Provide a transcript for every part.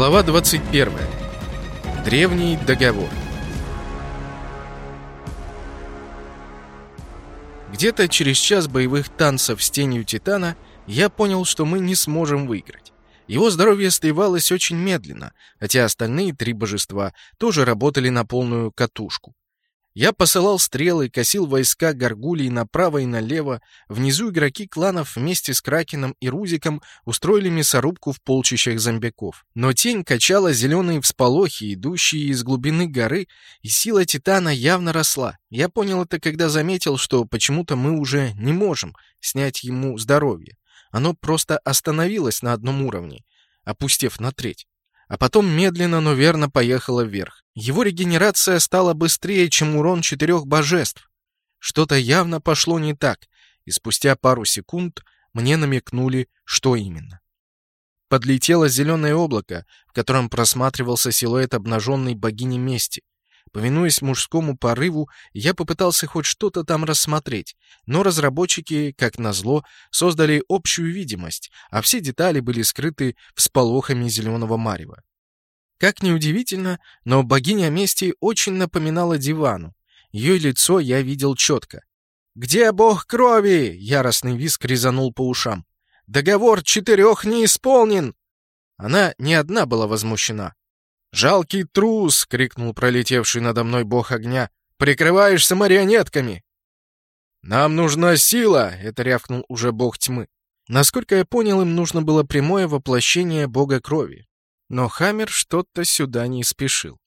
Глава 21. Древний договор. Где-то через час боевых танцев с тенью Титана я понял, что мы не сможем выиграть. Его здоровье сливалось очень медленно, хотя остальные три божества тоже работали на полную катушку. Я посылал стрелы, косил войска горгулей направо и налево. Внизу игроки кланов вместе с Кракеном и Рузиком устроили мясорубку в полчищах зомбяков. Но тень качала зеленые всполохи, идущие из глубины горы, и сила Титана явно росла. Я понял это, когда заметил, что почему-то мы уже не можем снять ему здоровье. Оно просто остановилось на одном уровне, опустев на треть а потом медленно, но верно поехала вверх. Его регенерация стала быстрее, чем урон четырех божеств. Что-то явно пошло не так, и спустя пару секунд мне намекнули, что именно. Подлетело зеленое облако, в котором просматривался силуэт обнаженной богини мести. Повинуясь мужскому порыву, я попытался хоть что-то там рассмотреть, но разработчики, как назло, создали общую видимость, а все детали были скрыты всполохами зеленого марева. Как ни удивительно, но богиня мести очень напоминала дивану. Ее лицо я видел четко. «Где бог крови?» — яростный виск резанул по ушам. «Договор четырех не исполнен!» Она не одна была возмущена. «Жалкий трус!» — крикнул пролетевший надо мной бог огня. «Прикрываешься марионетками!» «Нам нужна сила!» — это рявкнул уже бог тьмы. Насколько я понял, им нужно было прямое воплощение бога крови. Но Хаммер что-то сюда не спешил.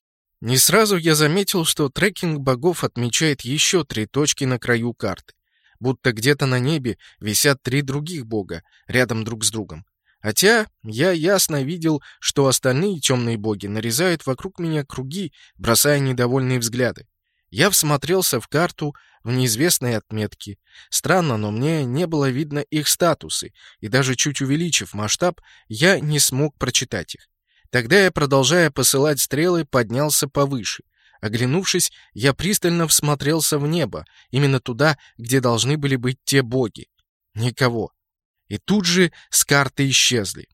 Не сразу я заметил, что трекинг богов отмечает еще три точки на краю карты. Будто где-то на небе висят три других бога, рядом друг с другом. Хотя я ясно видел, что остальные темные боги нарезают вокруг меня круги, бросая недовольные взгляды. Я всмотрелся в карту в неизвестные отметки. Странно, но мне не было видно их статусы, и даже чуть увеличив масштаб, я не смог прочитать их. Тогда я, продолжая посылать стрелы, поднялся повыше. Оглянувшись, я пристально всмотрелся в небо, именно туда, где должны были быть те боги. Никого. И тут же с карты исчезли.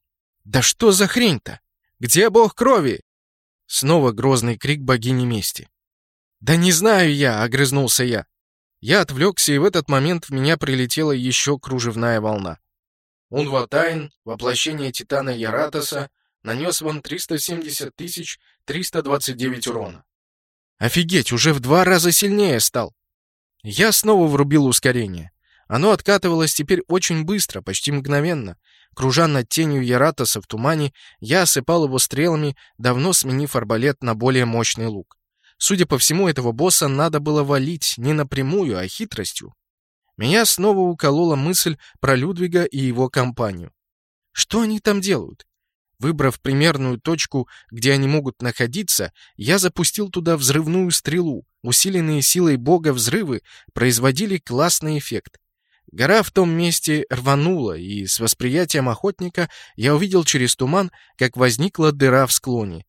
«Да что за хрень-то? Где бог крови?» Снова грозный крик богини мести. «Да не знаю я!» — огрызнулся я. Я отвлекся, и в этот момент в меня прилетела еще кружевная волна. Унватайн, воплощение Титана Яратоса, нанес вам 370 329 урона. Офигеть, уже в два раза сильнее стал. Я снова врубил ускорение. Оно откатывалось теперь очень быстро, почти мгновенно. Кружа над тенью Яратоса в тумане, я осыпал его стрелами, давно сменив арбалет на более мощный лук. Судя по всему, этого босса надо было валить не напрямую, а хитростью. Меня снова уколола мысль про Людвига и его компанию. Что они там делают? Выбрав примерную точку, где они могут находиться, я запустил туда взрывную стрелу. Усиленные силой бога взрывы производили классный эффект. Гора в том месте рванула, и с восприятием охотника я увидел через туман, как возникла дыра в склоне.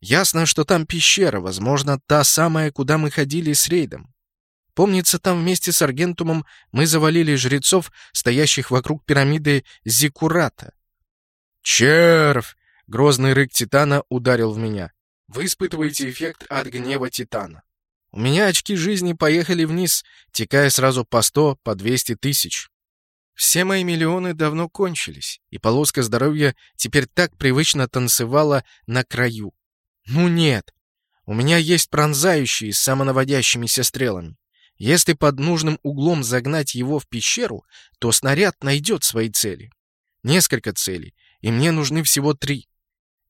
Ясно, что там пещера, возможно, та самая, куда мы ходили с рейдом. Помнится, там вместе с Аргентумом мы завалили жрецов, стоящих вокруг пирамиды Зикурата. «Червь!» — грозный рык Титана ударил в меня. Вы испытываете эффект от гнева Титана. У меня очки жизни поехали вниз, текая сразу по сто, по двести тысяч. Все мои миллионы давно кончились, и полоска здоровья теперь так привычно танцевала на краю. Ну нет, у меня есть пронзающие с самонаводящимися стрелами. Если под нужным углом загнать его в пещеру, то снаряд найдет свои цели. Несколько целей, и мне нужны всего три.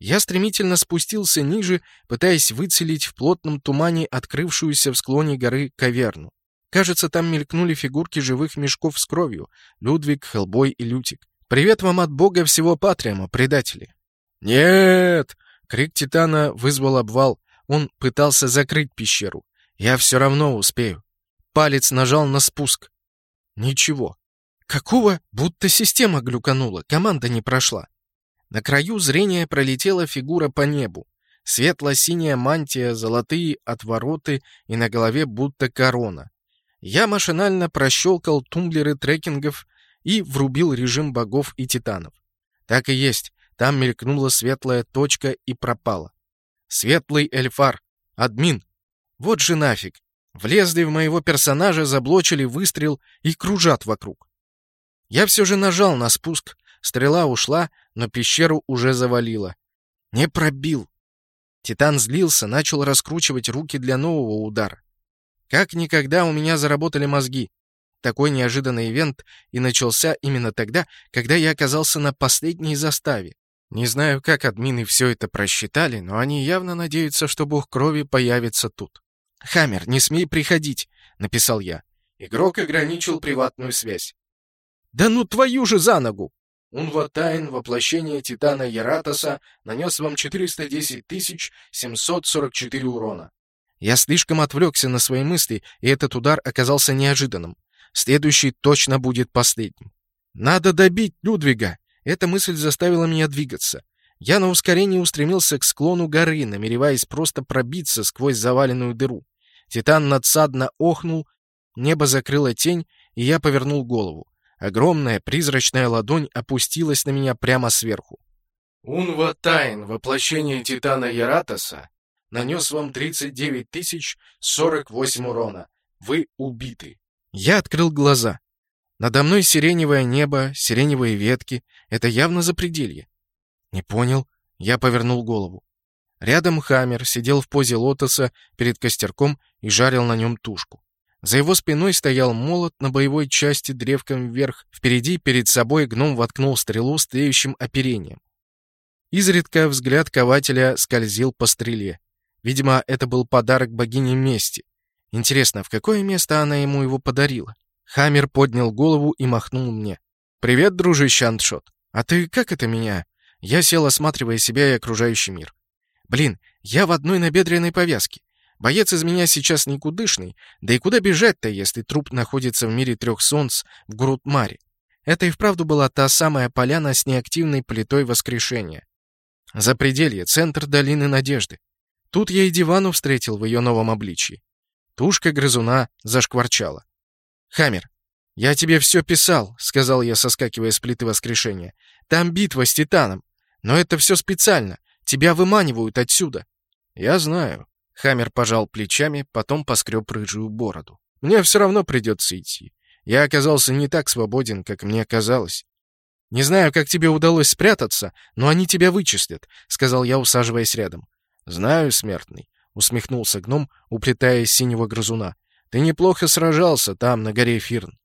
Я стремительно спустился ниже, пытаясь выцелить в плотном тумане открывшуюся в склоне горы каверну. Кажется, там мелькнули фигурки живых мешков с кровью. Людвиг, Хелбой и Лютик. «Привет вам от бога всего Патриама, предатели!» «Нет!» — крик Титана вызвал обвал. Он пытался закрыть пещеру. «Я все равно успею». Палец нажал на спуск. Ничего. Какого? Будто система глюканула, команда не прошла. На краю зрения пролетела фигура по небу. Светло-синяя мантия, золотые отвороты и на голове будто корона. Я машинально прощелкал тумблеры трекингов и врубил режим богов и титанов. Так и есть. Там мелькнула светлая точка и пропала. Светлый эльфар. Админ. Вот же нафиг. Влезли в моего персонажа, заблочили выстрел и кружат вокруг. Я все же нажал на спуск. Стрела ушла, но пещеру уже завалило. Не пробил. Титан злился, начал раскручивать руки для нового удара. Как никогда у меня заработали мозги. Такой неожиданный ивент и начался именно тогда, когда я оказался на последней заставе. Не знаю, как админы все это просчитали, но они явно надеются, что бог крови появится тут. «Хаммер, не смей приходить», — написал я. Игрок ограничил приватную связь. «Да ну твою же за ногу!» Унватайн, воплощение Титана Яратоса, нанес вам 410 744 урона. Я слишком отвлекся на свои мысли, и этот удар оказался неожиданным. Следующий точно будет последним. Надо добить Людвига. Эта мысль заставила меня двигаться. Я на ускорении устремился к склону горы, намереваясь просто пробиться сквозь заваленную дыру. Титан надсадно охнул, небо закрыло тень, и я повернул голову. Огромная призрачная ладонь опустилась на меня прямо сверху. Унва Тайн, воплощение Титана Яратоса, нанес вам 39 тысяч 48 урона. Вы убиты. Я открыл глаза. Надо мной сиреневое небо, сиреневые ветки. Это явно запределье. Не понял. Я повернул голову. Рядом Хаммер сидел в позе лотоса перед костерком и жарил на нем тушку. За его спиной стоял молот на боевой части древком вверх. Впереди перед собой гном воткнул стрелу с тлеющим оперением. Изредка взгляд кователя скользил по стреле. Видимо, это был подарок богине мести. Интересно, в какое место она ему его подарила? Хаммер поднял голову и махнул мне. «Привет, дружище Антшот. А ты как это меня?» Я сел, осматривая себя и окружающий мир. «Блин, я в одной набедренной повязке. Боец из меня сейчас никудышный, да и куда бежать-то, если труп находится в мире трех солнц в Грут-Маре? Это и вправду была та самая поляна с неактивной плитой воскрешения. Запределье, центр долины надежды. Тут я и дивану встретил в ее новом обличии. Тушка грызуна зашкварчала. «Хаммер, я тебе все писал», — сказал я, соскакивая с плиты воскрешения. «Там битва с Титаном. Но это все специально. Тебя выманивают отсюда». «Я знаю». Хаммер пожал плечами, потом поскреб рыжую бороду. «Мне все равно придется идти. Я оказался не так свободен, как мне казалось. «Не знаю, как тебе удалось спрятаться, но они тебя вычислят», — сказал я, усаживаясь рядом. «Знаю, смертный», — усмехнулся гном, уплетая синего грызуна. «Ты неплохо сражался там, на горе Фирн».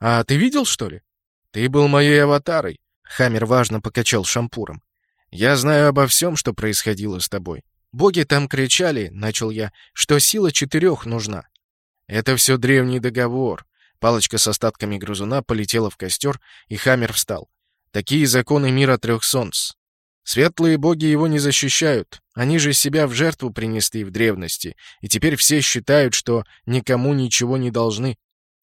«А ты видел, что ли?» «Ты был моей аватарой», — Хаммер важно покачал шампуром. «Я знаю обо всем, что происходило с тобой. Боги там кричали, — начал я, — что сила четырех нужна. Это все древний договор. Палочка с остатками грызуна полетела в костер, и Хаммер встал. Такие законы мира трех солнц. Светлые боги его не защищают. Они же себя в жертву принесли в древности, и теперь все считают, что никому ничего не должны.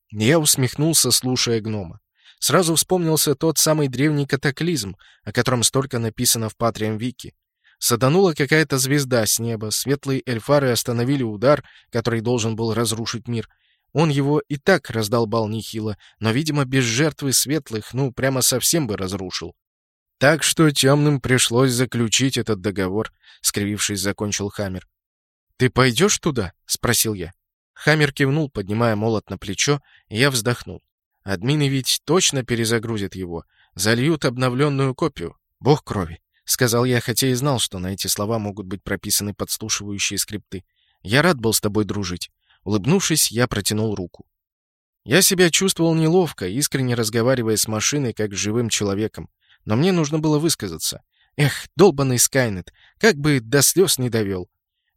Я усмехнулся, слушая гнома. Сразу вспомнился тот самый древний катаклизм, о котором столько написано в Патриам Вики. Саданула какая-то звезда с неба, светлые эльфары остановили удар, который должен был разрушить мир. Он его и так раздолбал нехило, но, видимо, без жертвы светлых, ну, прямо совсем бы разрушил. Так что темным пришлось заключить этот договор, — скривившись, закончил Хаммер. «Ты пойдешь туда?» — спросил я. Хаммер кивнул, поднимая молот на плечо, и я вздохнул. Админы ведь точно перезагрузят его, зальют обновленную копию. Бог крови, — сказал я, хотя и знал, что на эти слова могут быть прописаны подслушивающие скрипты. Я рад был с тобой дружить. Улыбнувшись, я протянул руку. Я себя чувствовал неловко, искренне разговаривая с машиной, как с живым человеком но мне нужно было высказаться. Эх, долбанный Скайнет, как бы до слез не довел.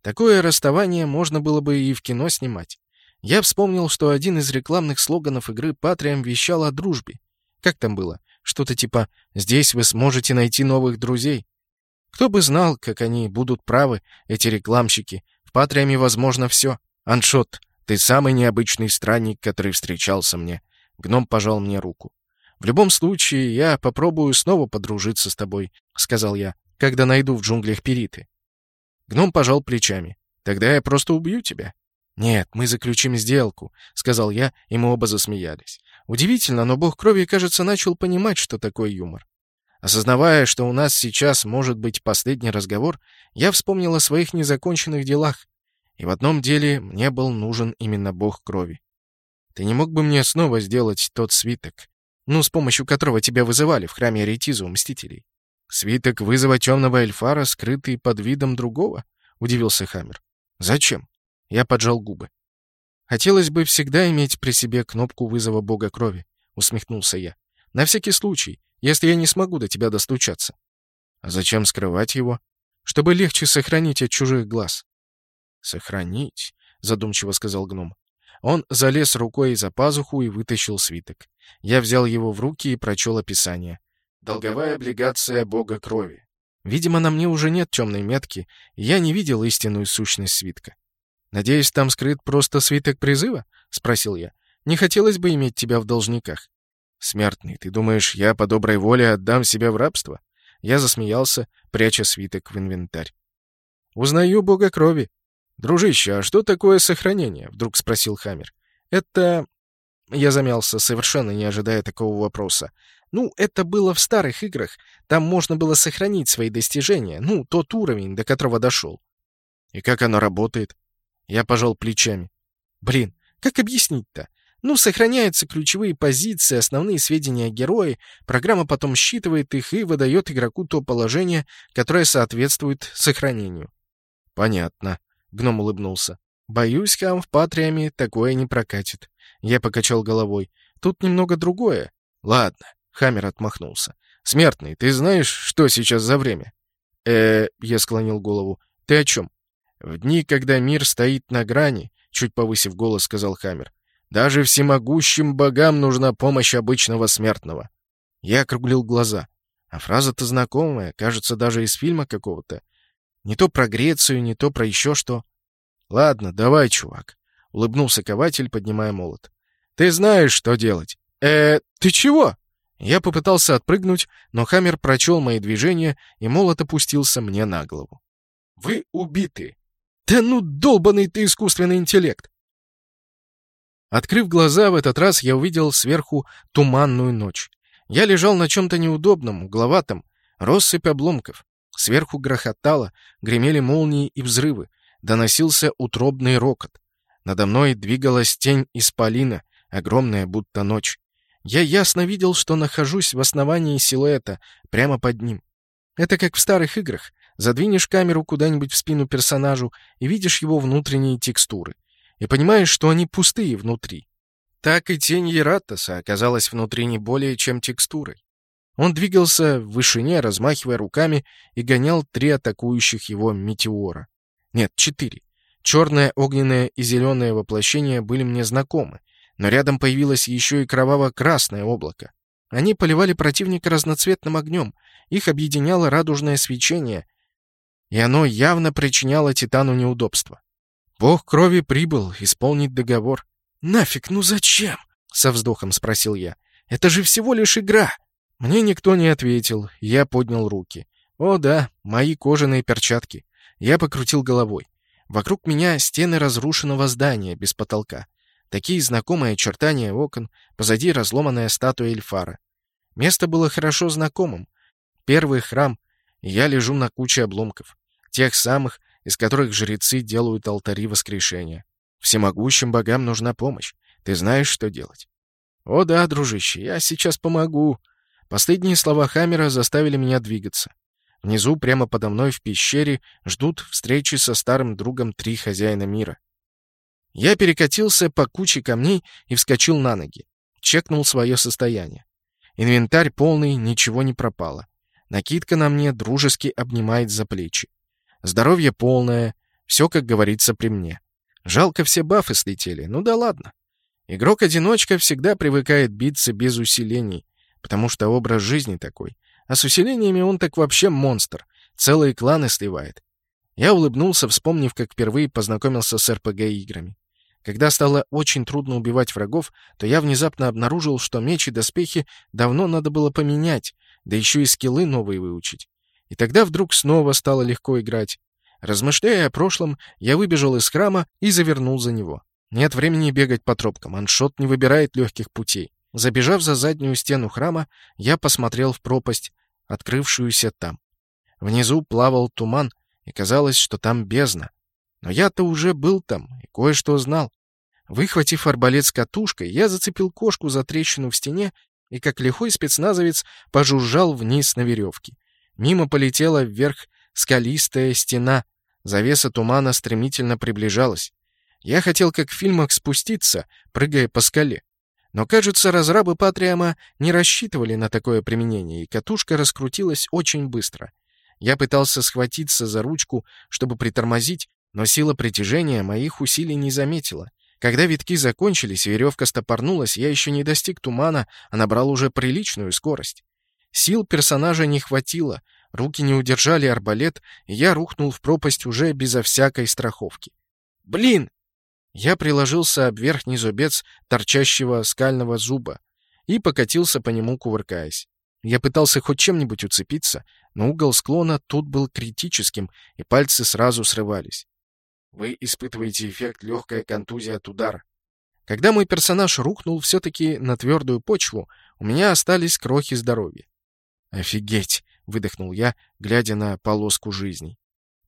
Такое расставание можно было бы и в кино снимать. Я вспомнил, что один из рекламных слоганов игры Патриам вещал о дружбе. Как там было? Что-то типа «Здесь вы сможете найти новых друзей». Кто бы знал, как они будут правы, эти рекламщики. В Патриаме возможно все. Аншот, ты самый необычный странник, который встречался мне. Гном пожал мне руку. «В любом случае, я попробую снова подружиться с тобой», — сказал я, — «когда найду в джунглях периты». Гном пожал плечами. «Тогда я просто убью тебя». «Нет, мы заключим сделку», — сказал я, и мы оба засмеялись. Удивительно, но бог крови, кажется, начал понимать, что такое юмор. Осознавая, что у нас сейчас может быть последний разговор, я вспомнил о своих незаконченных делах. И в одном деле мне был нужен именно бог крови. Ты не мог бы мне снова сделать тот свиток, ну, с помощью которого тебя вызывали в храме Аретизу у Мстителей? Свиток вызова темного эльфара, скрытый под видом другого? Удивился Хаммер. Зачем? Я поджал губы. Хотелось бы всегда иметь при себе кнопку вызова бога крови, усмехнулся я. На всякий случай, если я не смогу до тебя достучаться. А зачем скрывать его? Чтобы легче сохранить от чужих глаз. Сохранить, задумчиво сказал гном. Он залез рукой за пазуху и вытащил свиток. Я взял его в руки и прочел описание. «Долговая облигация бога крови». Видимо, на мне уже нет темной метки, и я не видел истинную сущность свитка. «Надеюсь, там скрыт просто свиток призыва?» — спросил я. «Не хотелось бы иметь тебя в должниках». «Смертный, ты думаешь, я по доброй воле отдам себя в рабство?» Я засмеялся, пряча свиток в инвентарь. «Узнаю бога крови». «Дружище, а что такое сохранение?» — вдруг спросил Хаммер. «Это...» Я замялся, совершенно не ожидая такого вопроса. Ну, это было в старых играх. Там можно было сохранить свои достижения. Ну, тот уровень, до которого дошел. И как оно работает? Я пожал плечами. Блин, как объяснить-то? Ну, сохраняются ключевые позиции, основные сведения о герое, программа потом считывает их и выдает игроку то положение, которое соответствует сохранению. Понятно. Гном улыбнулся. Боюсь, хам в Патриаме такое не прокатит. Я покачал головой. Тут немного другое. Ладно, Хаммер отмахнулся. Смертный, ты знаешь, что сейчас за время? Э, я склонил голову. Ты о чем? В дни, когда мир стоит на грани, чуть повысив голос, сказал Хаммер. Даже всемогущим богам нужна помощь обычного смертного. Я округлил глаза. А фраза-то знакомая, кажется, даже из фильма какого-то. Не то про Грецию, не то про еще что. Ладно, давай, чувак. Улыбнулся кователь, поднимая молот. Ты знаешь, что делать. Э, ты чего? Я попытался отпрыгнуть, но Хаммер прочел мои движения, и молот опустился мне на голову. Вы убиты. Да ну, долбанный ты искусственный интеллект! Открыв глаза, в этот раз я увидел сверху туманную ночь. Я лежал на чем-то неудобном, угловатом, россыпь обломков. Сверху грохотало, гремели молнии и взрывы, доносился утробный рокот. Надо мной двигалась тень исполина, огромная, будто ночь. Я ясно видел, что нахожусь в основании силуэта, прямо под ним. Это как в старых играх. Задвинешь камеру куда-нибудь в спину персонажу и видишь его внутренние текстуры и понимаешь, что они пустые внутри. Так и тень Ератоса оказалась внутри не более чем текстурой. Он двигался в вышине, размахивая руками, и гонял три атакующих его метеора. Нет, четыре. Черное, огненное и зеленое воплощение были мне знакомы, но рядом появилось еще и кроваво-красное облако. Они поливали противника разноцветным огнем, их объединяло радужное свечение, и оно явно причиняло Титану неудобства. Бог крови прибыл исполнить договор. «Нафиг, ну зачем?» — со вздохом спросил я. «Это же всего лишь игра!» Мне никто не ответил, я поднял руки. «О да, мои кожаные перчатки». Я покрутил головой. Вокруг меня стены разрушенного здания без потолка. Такие знакомые очертания окон, позади разломанная статуя Эльфара. Место было хорошо знакомым. Первый храм, я лежу на куче обломков. Тех самых, из которых жрецы делают алтари воскрешения. Всемогущим богам нужна помощь. Ты знаешь, что делать? О да, дружище, я сейчас помогу. Последние слова Хаммера заставили меня двигаться. Внизу, прямо подо мной в пещере, ждут встречи со старым другом три хозяина мира. Я перекатился по куче камней и вскочил на ноги. Чекнул свое состояние. Инвентарь полный, ничего не пропало. Накидка на мне дружески обнимает за плечи. Здоровье полное, все, как говорится, при мне. Жалко, все бафы слетели, ну да ладно. Игрок-одиночка всегда привыкает биться без усилений, потому что образ жизни такой. А с усилениями он так вообще монстр, целые кланы сливает. Я улыбнулся, вспомнив, как впервые познакомился с РПГ-играми. Когда стало очень трудно убивать врагов, то я внезапно обнаружил, что меч и доспехи давно надо было поменять, да еще и скиллы новые выучить. И тогда вдруг снова стало легко играть. Размышляя о прошлом, я выбежал из храма и завернул за него. Нет времени бегать по тропкам, аншот не выбирает легких путей. Забежав за заднюю стену храма, я посмотрел в пропасть, открывшуюся там. Внизу плавал туман, и казалось, что там бездна. Но я-то уже был там и кое-что знал. Выхватив арбалет с катушкой, я зацепил кошку за трещину в стене и, как лихой спецназовец, пожужжал вниз на веревке. Мимо полетела вверх скалистая стена. Завеса тумана стремительно приближалась. Я хотел, как в фильмах, спуститься, прыгая по скале. Но, кажется, разрабы Патриама не рассчитывали на такое применение, и катушка раскрутилась очень быстро. Я пытался схватиться за ручку, чтобы притормозить, но сила притяжения моих усилий не заметила. Когда витки закончились, веревка стопорнулась, я еще не достиг тумана, а набрал уже приличную скорость. Сил персонажа не хватило, руки не удержали арбалет, и я рухнул в пропасть уже безо всякой страховки. «Блин!» Я приложился об верхний зубец торчащего скального зуба и покатился по нему, кувыркаясь. Я пытался хоть чем-нибудь уцепиться, но угол склона тут был критическим, и пальцы сразу срывались. Вы испытываете эффект легкая контузия от удара. Когда мой персонаж рухнул все-таки на твердую почву, у меня остались крохи здоровья. «Офигеть!» — выдохнул я, глядя на полоску жизни.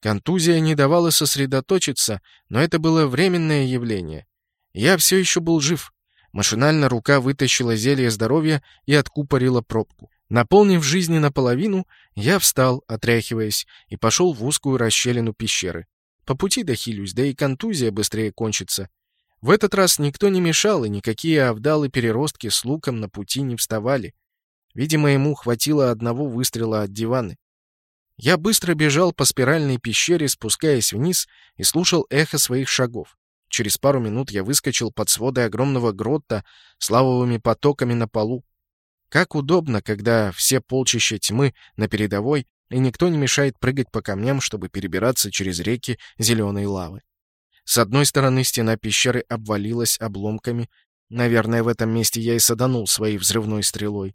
Контузия не давала сосредоточиться, но это было временное явление. Я все еще был жив. Машинально рука вытащила зелье здоровья и откупорила пробку. Наполнив жизни наполовину, я встал, отряхиваясь, и пошел в узкую расщелину пещеры. По пути дохилюсь, да и контузия быстрее кончится. В этот раз никто не мешал, и никакие овдалы-переростки с луком на пути не вставали. Видимо, ему хватило одного выстрела от диваны. Я быстро бежал по спиральной пещере, спускаясь вниз, и слушал эхо своих шагов. Через пару минут я выскочил под своды огромного грота с лавовыми потоками на полу. Как удобно, когда все полчища тьмы на передовой, и никто не мешает прыгать по камням, чтобы перебираться через реки зеленой лавы. С одной стороны стена пещеры обвалилась обломками. Наверное, в этом месте я и саданул своей взрывной стрелой.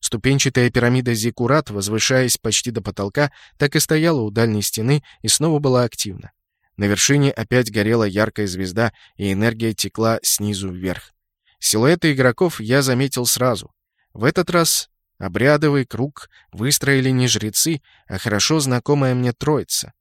Ступенчатая пирамида Зиккурат, возвышаясь почти до потолка, так и стояла у дальней стены и снова была активна. На вершине опять горела яркая звезда, и энергия текла снизу вверх. Силуэты игроков я заметил сразу. В этот раз обрядовый круг выстроили не жрецы, а хорошо знакомая мне троица.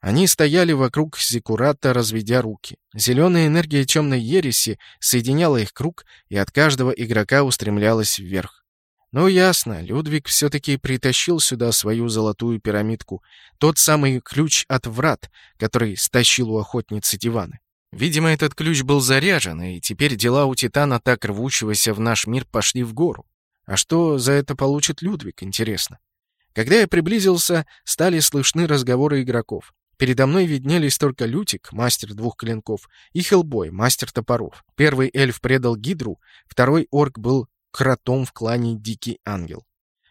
Они стояли вокруг Зиккурата, разведя руки. Зеленая энергия темной ереси соединяла их круг, и от каждого игрока устремлялась вверх. Ну, ясно, Людвиг все-таки притащил сюда свою золотую пирамидку. Тот самый ключ от врат, который стащил у охотницы диваны. Видимо, этот ключ был заряжен, и теперь дела у Титана, так рвущегося в наш мир, пошли в гору. А что за это получит Людвиг, интересно? Когда я приблизился, стали слышны разговоры игроков. Передо мной виднелись только Лютик, мастер двух клинков, и Хелбой, мастер топоров. Первый эльф предал Гидру, второй орк был кротом в клане Дикий Ангел.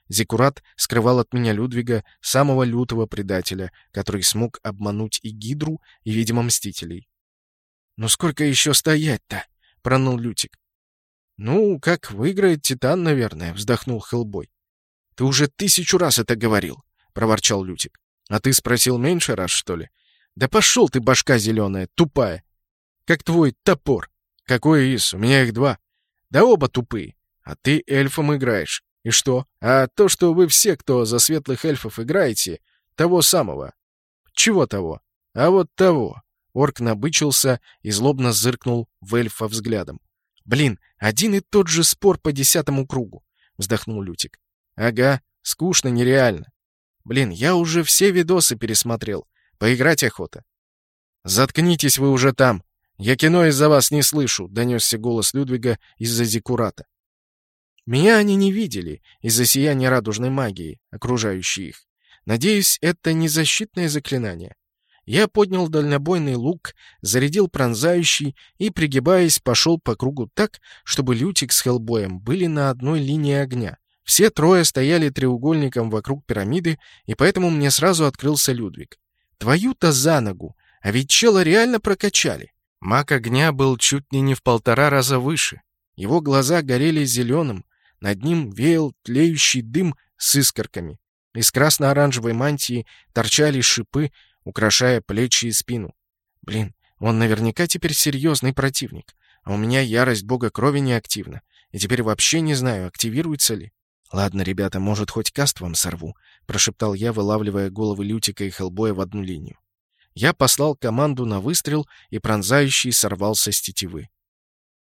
Зекурат скрывал от меня Людвига, самого лютого предателя, который смог обмануть и Гидру, и, видимо, Мстителей. «Ну сколько еще стоять-то?» — пронул Лютик. «Ну, как выиграет Титан, наверное», — вздохнул Хеллбой. «Ты уже тысячу раз это говорил», — проворчал Лютик. «А ты спросил меньше раз, что ли?» «Да пошел ты, башка зеленая, тупая! Как твой топор!» «Какой из? У меня их два!» «Да оба тупые!» А ты эльфом играешь. И что? А то, что вы все, кто за светлых эльфов играете, того самого. Чего того? А вот того. Орк набычился и злобно зыркнул в эльфа взглядом. «Блин, один и тот же спор по десятому кругу», — вздохнул Лютик. «Ага, скучно нереально. Блин, я уже все видосы пересмотрел. Поиграть охота». «Заткнитесь вы уже там. Я кино из-за вас не слышу», — донесся голос Людвига из-за зиккурата. Меня они не видели из-за сияния радужной магии, окружающей их. Надеюсь, это не защитное заклинание. Я поднял дальнобойный лук, зарядил пронзающий и, пригибаясь, пошел по кругу так, чтобы Лютик с Хеллбоем были на одной линии огня. Все трое стояли треугольником вокруг пирамиды, и поэтому мне сразу открылся Людвиг. Твою-то за ногу! А ведь чела реально прокачали. Маг огня был чуть ли не в полтора раза выше. Его глаза горели зеленым, над ним веял тлеющий дым с искорками. Из красно-оранжевой мантии торчали шипы, украшая плечи и спину. Блин, он наверняка теперь серьезный противник. А у меня ярость бога крови не активна. И теперь вообще не знаю, активируется ли. «Ладно, ребята, может, хоть каст вам сорву», — прошептал я, вылавливая головы Лютика и Хеллбоя в одну линию. Я послал команду на выстрел, и пронзающий сорвался с тетивы.